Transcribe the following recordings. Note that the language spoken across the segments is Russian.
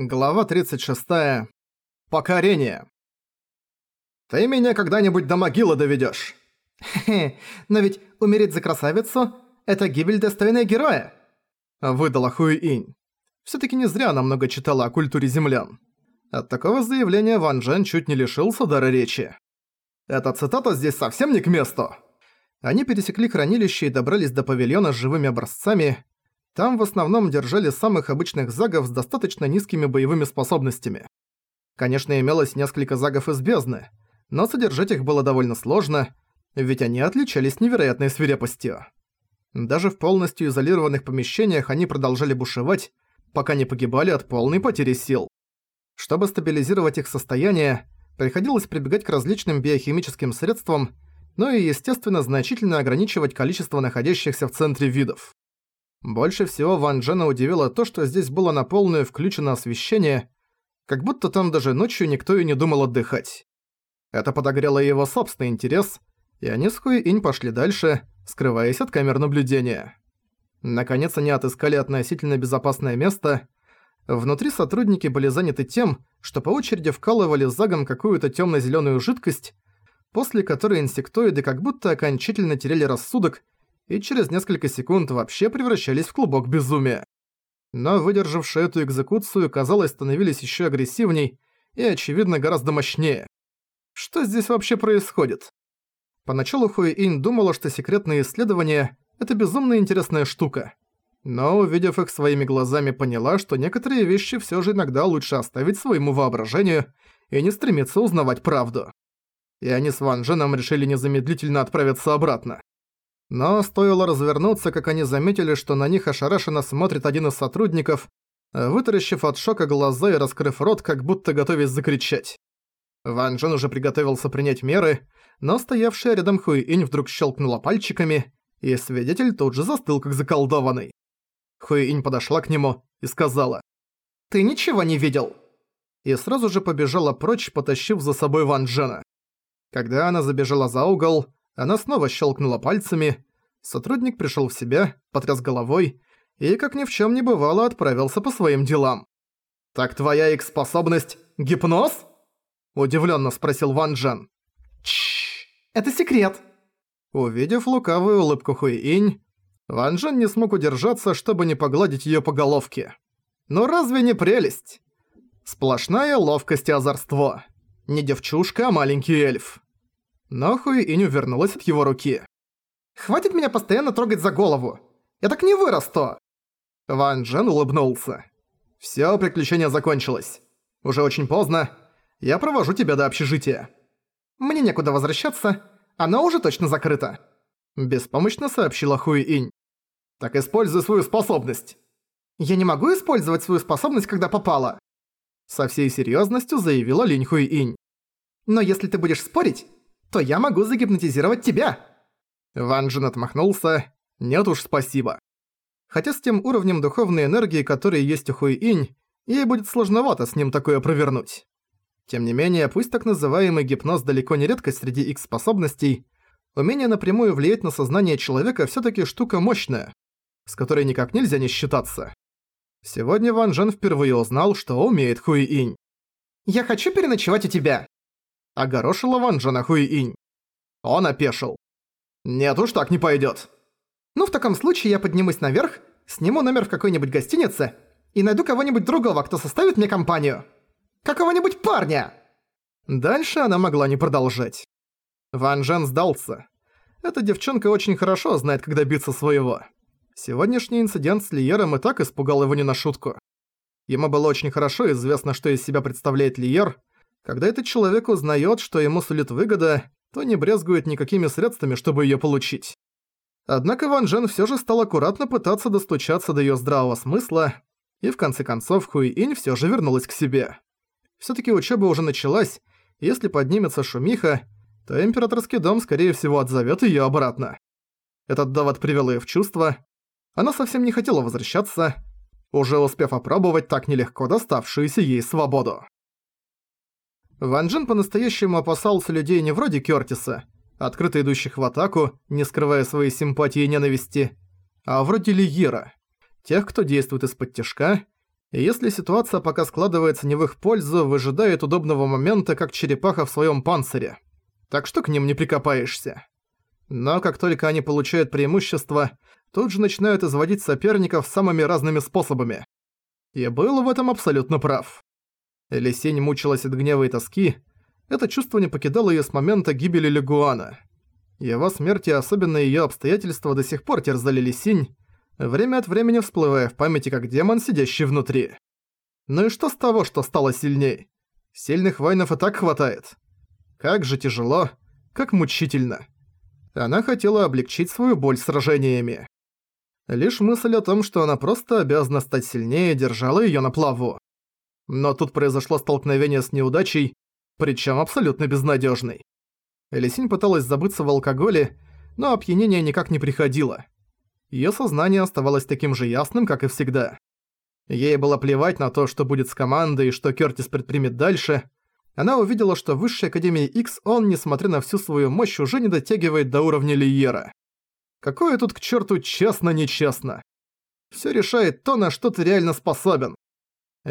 Глава 36. Покорение. «Ты меня когда-нибудь до могилы доведёшь!» «Хе-хе, но ведь умереть за красавицу – это гибель достойная героя!» Выдала Хуи-инь. Всё-таки не зря она много читала о культуре землян. От такого заявления Ван Джен чуть не лишился дара речи. Эта цитата здесь совсем не к месту. Они пересекли хранилище и добрались до павильона с живыми образцами, там в основном держали самых обычных загов с достаточно низкими боевыми способностями. Конечно, имелось несколько загов из бездны, но содержать их было довольно сложно, ведь они отличались невероятной свирепостью. Даже в полностью изолированных помещениях они продолжали бушевать, пока не погибали от полной потери сил. Чтобы стабилизировать их состояние, приходилось прибегать к различным биохимическим средствам, но и, естественно, значительно ограничивать количество находящихся в центре видов. Больше всего Ван Джена удивило то, что здесь было на полную включено освещение, как будто там даже ночью никто и не думал отдыхать. Это подогрело его собственный интерес, и они с Хуи Инь пошли дальше, скрываясь от камер наблюдения. Наконец они отыскали относительно безопасное место. Внутри сотрудники были заняты тем, что по очереди вкалывали загом какую-то тёмно-зелёную жидкость, после которой инсектоиды как будто окончательно теряли рассудок и через несколько секунд вообще превращались в клубок безумия. Но выдержавшие эту экзекуцию, казалось, становились еще агрессивней и, очевидно, гораздо мощнее. Что здесь вообще происходит? Поначалу Хуэинь думала, что секретные исследования — это безумно интересная штука. Но, увидев их своими глазами, поняла, что некоторые вещи все же иногда лучше оставить своему воображению и не стремиться узнавать правду. И они с Ван Дженом решили незамедлительно отправиться обратно. Но стоило развернуться, как они заметили, что на них ошарашенно смотрит один из сотрудников, вытаращив от шока глаза и раскрыв рот, как будто готовясь закричать. Ван Джен уже приготовился принять меры, но стоявшая рядом Хуи-Инь вдруг щелкнула пальчиками, и свидетель тут же застыл как заколдованный. Хуи-Инь подошла к нему и сказала «Ты ничего не видел?» И сразу же побежала прочь, потащив за собой Ван Джена. Когда она забежала за угол, она снова щелкнула пальцами. Сотрудник пришел в себя, потряс головой и, как ни в чем не бывало, отправился по своим делам. «Так твоя их-способность — гипноз?» Удивленно спросил Ван Джен. «Чшш, это секрет!» Увидев лукавую улыбку Хуи-Инь, Ван Джен не смог удержаться, чтобы не погладить ее по головке. «Ну разве не прелесть?» Сплошная ловкость и озорство. Не девчушка, а маленький эльф. Но Хуи-Инь увернулась от его руки. «Хватит меня постоянно трогать за голову! Я так не вырасту!» Ван Джен улыбнулся. «Всё, приключение закончилось. Уже очень поздно. Я провожу тебя до общежития». «Мне некуда возвращаться. Оно уже точно закрыто», – беспомощно сообщила Хуи-Инь. «Так используй свою способность». «Я не могу использовать свою способность, когда попала», – со всей серьёзностью заявила Линь Хуи-Инь. «Но если ты будешь спорить, то я могу загипнотизировать тебя!» Ван Джин отмахнулся. «Нет уж, спасибо». Хотя с тем уровнем духовной энергии, который есть у Хуи-Инь, ей будет сложновато с ним такое провернуть. Тем не менее, пусть так называемый гипноз далеко не редкость среди их способностей, умение напрямую влиять на сознание человека всё-таки штука мощная, с которой никак нельзя не считаться. Сегодня Ван Джен впервые узнал, что умеет Хуи-Инь. «Я хочу переночевать у тебя!» Огорошила Ван Джена Хуи-Инь. Он опешил. «Нет уж, так не пойдёт». «Ну, в таком случае я поднимусь наверх, сниму номер в какой-нибудь гостинице и найду кого-нибудь другого, кто составит мне компанию. Какого-нибудь парня!» Дальше она могла не продолжать. Ван Джен сдался. Эта девчонка очень хорошо знает, как добиться своего. Сегодняшний инцидент с Лиером и так испугал его не на шутку. Ему было очень хорошо известно, что из себя представляет Лиер, когда этот человек узнает, что ему сулит выгода, то не брезгует никакими средствами, чтобы ее получить. Однако Ван Джен все же стал аккуратно пытаться достучаться до ее здравого смысла, и в конце концов Хуи Инь все же вернулась к себе. все таки учеба уже началась, и если поднимется шумиха, то императорский дом скорее всего отзовет ее обратно. Этот довод привел ее в чувство. Она совсем не хотела возвращаться, уже успев опробовать так нелегко доставшуюся ей свободу. Ван Джин по-настоящему опасался людей не вроде Кёртиса, открыто идущих в атаку, не скрывая своей симпатии и ненависти, а вроде Лиера, тех, кто действует из-под тяжка И если ситуация пока складывается не в их пользу, выжидает удобного момента, как черепаха в своем панцире. Так что к ним не прикопаешься. Но как только они получают преимущество, тут же начинают изводить соперников самыми разными способами. И был в этом абсолютно прав. Лисень мучилась от гнева и тоски. Это чувство не покидало её с момента гибели Легуана. Его смерть и особенно её обстоятельства до сих пор терзали Лисинь, время от времени всплывая в памяти как демон, сидящий внутри. Ну и что с того, что стало сильней? Сильных воинов и так хватает. Как же тяжело, как мучительно. Она хотела облегчить свою боль сражениями. Лишь мысль о том, что она просто обязана стать сильнее, держала её на плаву. Но тут произошло столкновение с неудачей, причём абсолютно безнадёжной. Элисинь пыталась забыться в алкоголе, но опьянение никак не приходило. Её сознание оставалось таким же ясным, как и всегда. Ей было плевать на то, что будет с командой и что Кёртис предпримет дальше. Она увидела, что в Высшей Академии X он, несмотря на всю свою мощь, уже не дотягивает до уровня Лиера. Какое тут к черту честно-нечестно? Всё решает то, на что ты реально способен.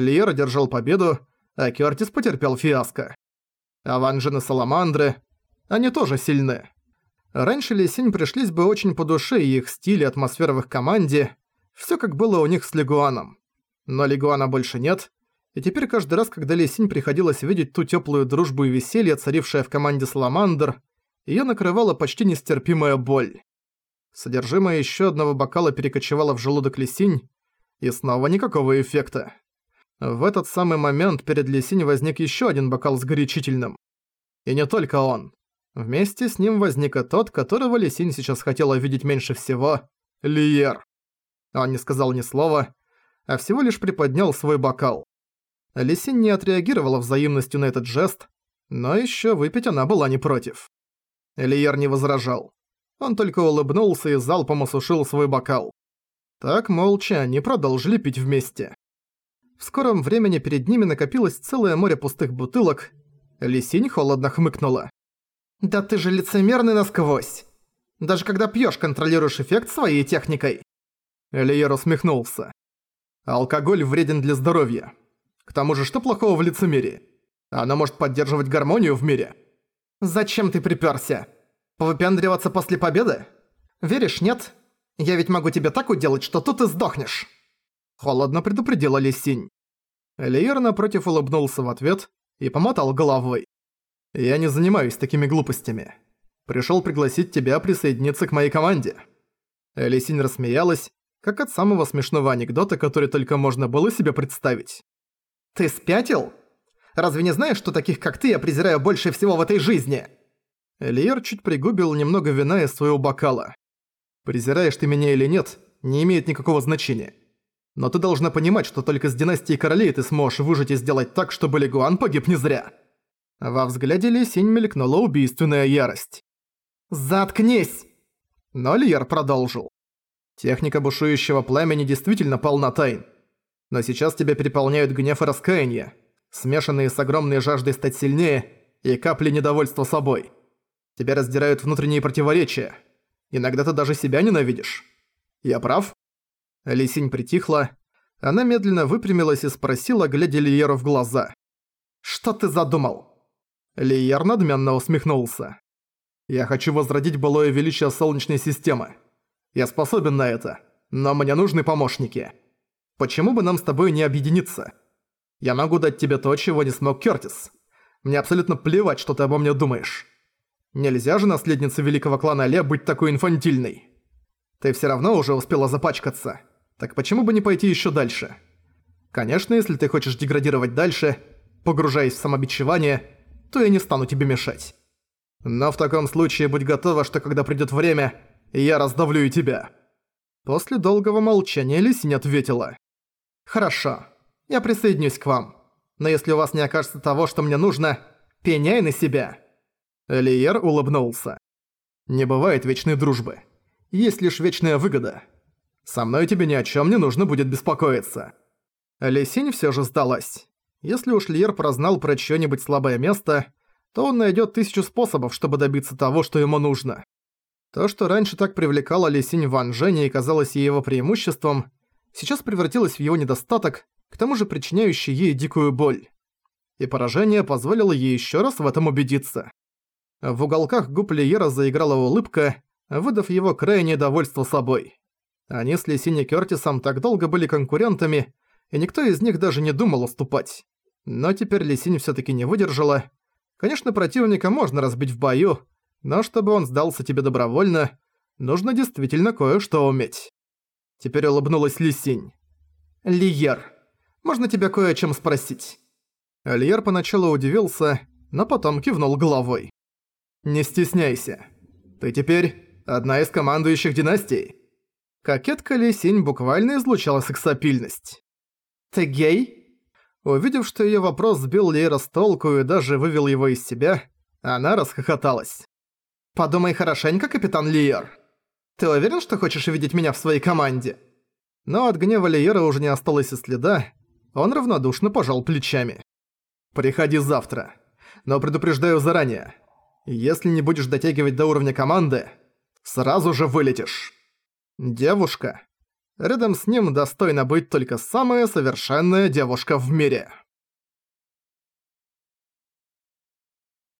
Лиер одержал победу, а Кёртис потерпел фиаско. Аванжин и Саламандры, они тоже сильны. Раньше Лисинь пришлись бы очень по душе и их стиль и атмосфера в их команде, всё как было у них с Легуаном. Но Легуана больше нет, и теперь каждый раз, когда Лисинь приходилось видеть ту тёплую дружбу и веселье, царившее в команде Саламандр, её накрывала почти нестерпимая боль. Содержимое ещё одного бокала перекочевало в желудок Лисинь, и снова никакого эффекта. В этот самый момент перед Лисинь возник ещё один бокал с горячительным. И не только он. Вместе с ним возник и тот, которого Лисинь сейчас хотела видеть меньше всего — Лиер. Он не сказал ни слова, а всего лишь приподнял свой бокал. Лисинь не отреагировала взаимностью на этот жест, но ещё выпить она была не против. Лиер не возражал. Он только улыбнулся и залпом осушил свой бокал. Так молча они продолжили пить вместе. В скором времени перед ними накопилось целое море пустых бутылок. Лисинь холодно хмыкнула. «Да ты же лицемерный насквозь! Даже когда пьёшь, контролируешь эффект своей техникой!» Элиер усмехнулся. «Алкоголь вреден для здоровья. К тому же, что плохого в лицемерии? Она может поддерживать гармонию в мире». «Зачем ты припёрся? Повыпендриваться после победы? Веришь, нет? Я ведь могу тебе так уделать, что тут и сдохнешь!» Холодно предупредила Лисинь. Элиер напротив улыбнулся в ответ и помотал головой. «Я не занимаюсь такими глупостями. Пришёл пригласить тебя присоединиться к моей команде». Элисинь рассмеялась, как от самого смешного анекдота, который только можно было себе представить. «Ты спятил? Разве не знаешь, что таких, как ты, я презираю больше всего в этой жизни?» Элиер чуть пригубил немного вина из своего бокала. «Презираешь ты меня или нет, не имеет никакого значения. Но ты должна понимать, что только с династией королей ты сможешь выжить и сделать так, чтобы Легуан погиб не зря». Во взгляде Лисинь мелькнула убийственная ярость. «Заткнись!» Но Льер продолжил. «Техника бушующего пламени действительно полна тайн. Но сейчас тебя переполняют гнев и раскаяние, смешанные с огромной жаждой стать сильнее и капли недовольства собой. Тебя раздирают внутренние противоречия. Иногда ты даже себя ненавидишь. Я прав?» Лисинь притихла. Она медленно выпрямилась и спросила, глядя Лиеру в глаза. «Что ты задумал?» Лиер надменно усмехнулся. «Я хочу возродить былое величие Солнечной системы. Я способен на это, но мне нужны помощники. Почему бы нам с тобой не объединиться? Я могу дать тебе то, чего не смог Кёртис. Мне абсолютно плевать, что ты обо мне думаешь. Нельзя же наследнице великого клана Ле быть такой инфантильной. Ты всё равно уже успела запачкаться. Так почему бы не пойти ещё дальше? Конечно, если ты хочешь деградировать дальше, погружаясь в самобичевание, то я не стану тебе мешать. Но в таком случае будь готова, что когда придёт время, я раздавлю и тебя». После долгого молчания Лисинь ответила. «Хорошо, я присоединюсь к вам. Но если у вас не окажется того, что мне нужно, пеняй на себя». Лиер улыбнулся. «Не бывает вечной дружбы. Есть лишь вечная выгода. Со мной тебе ни о чём не нужно будет беспокоиться». Лисинь всё же сдалась. Если уж Льер прознал про чьё-нибудь слабое место, то он найдёт тысячу способов, чтобы добиться того, что ему нужно. То, что раньше так привлекало Лисинь Ван Женя и казалось ей его преимуществом, сейчас превратилось в его недостаток, к тому же причиняющий ей дикую боль. И поражение позволило ей еще раз в этом убедиться. В уголках губ Лиера заиграла улыбка, выдав его крайнее довольство собой. Они с Лисини Кёртисом так долго были конкурентами, и никто из них даже не думал уступать. Но теперь Лисинь всё-таки не выдержала. Конечно, противника можно разбить в бою, но чтобы он сдался тебе добровольно, нужно действительно кое-что уметь. Теперь улыбнулась Лисинь. «Лиер, можно тебя кое о чем спросить?» Лиер поначалу удивился, но потом кивнул головой. «Не стесняйся. Ты теперь одна из командующих династий». Кокетка Лисинь буквально излучала сексапильность. «Ты гей?» Увидев, что её вопрос сбил Лейра с толку и даже вывел его из себя, она расхохоталась. «Подумай хорошенько, капитан Лиер. Ты уверен, что хочешь видеть меня в своей команде?» Но от гнева Лиера уже не осталось и следа, он равнодушно пожал плечами. «Приходи завтра. Но предупреждаю заранее. Если не будешь дотягивать до уровня команды, сразу же вылетишь». Девушка. Рядом с ним достойна быть только самая совершенная девушка в мире.